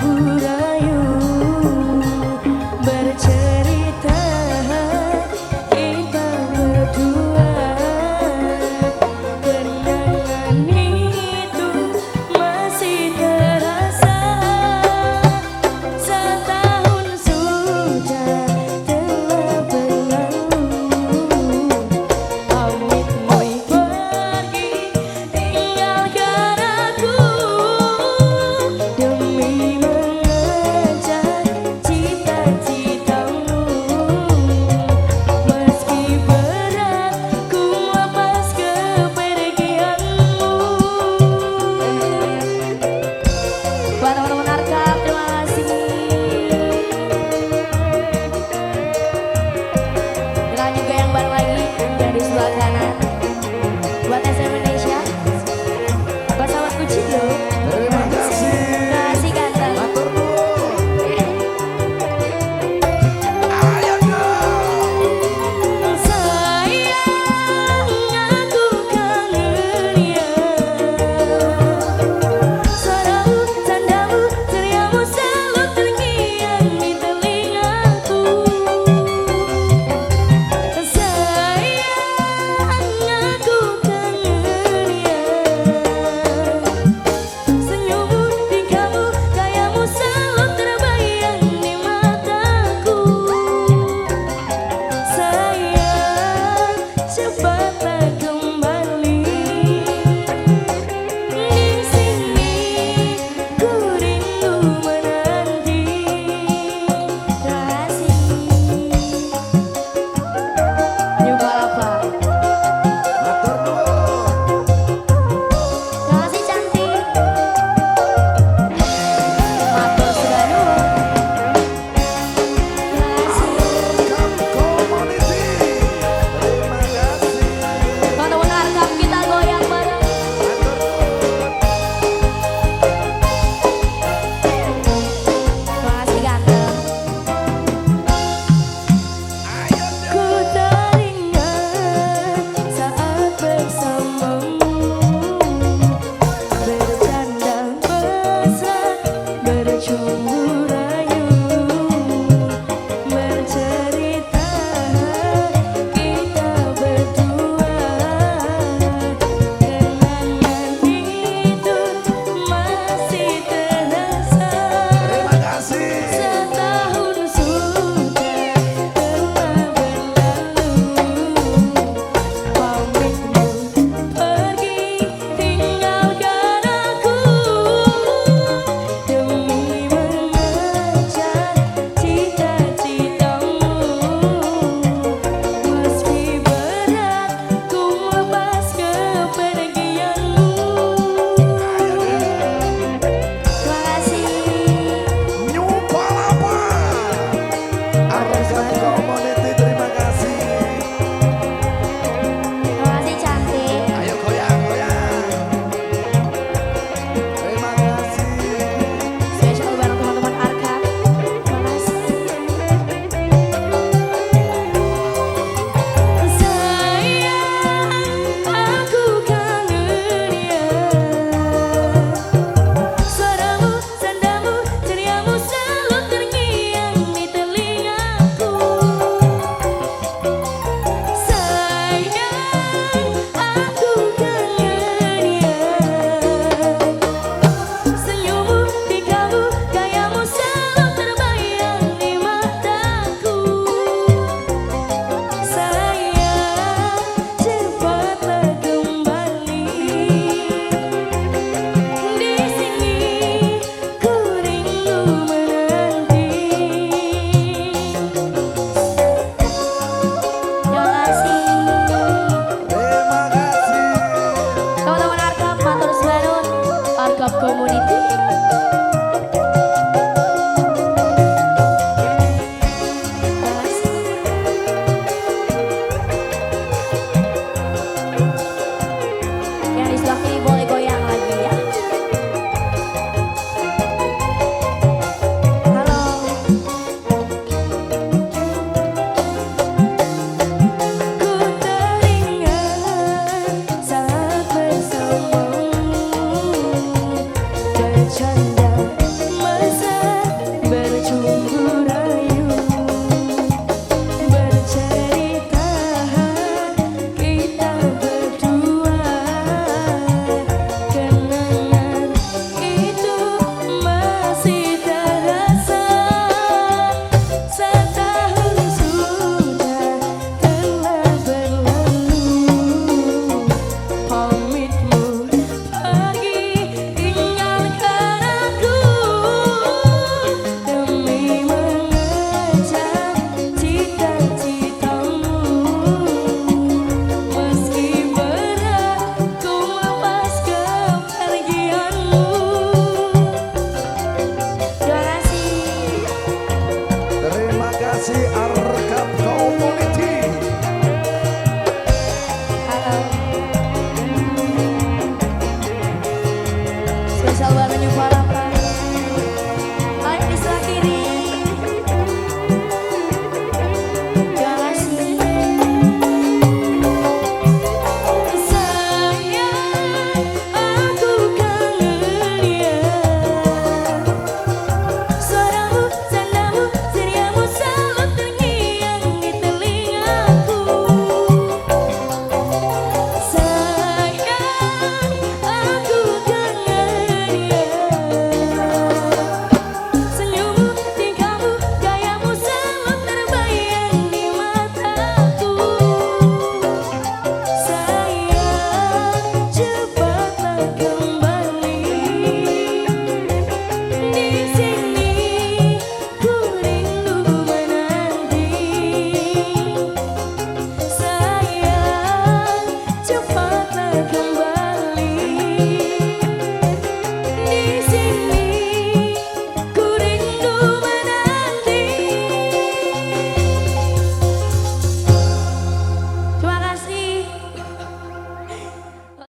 Who are you?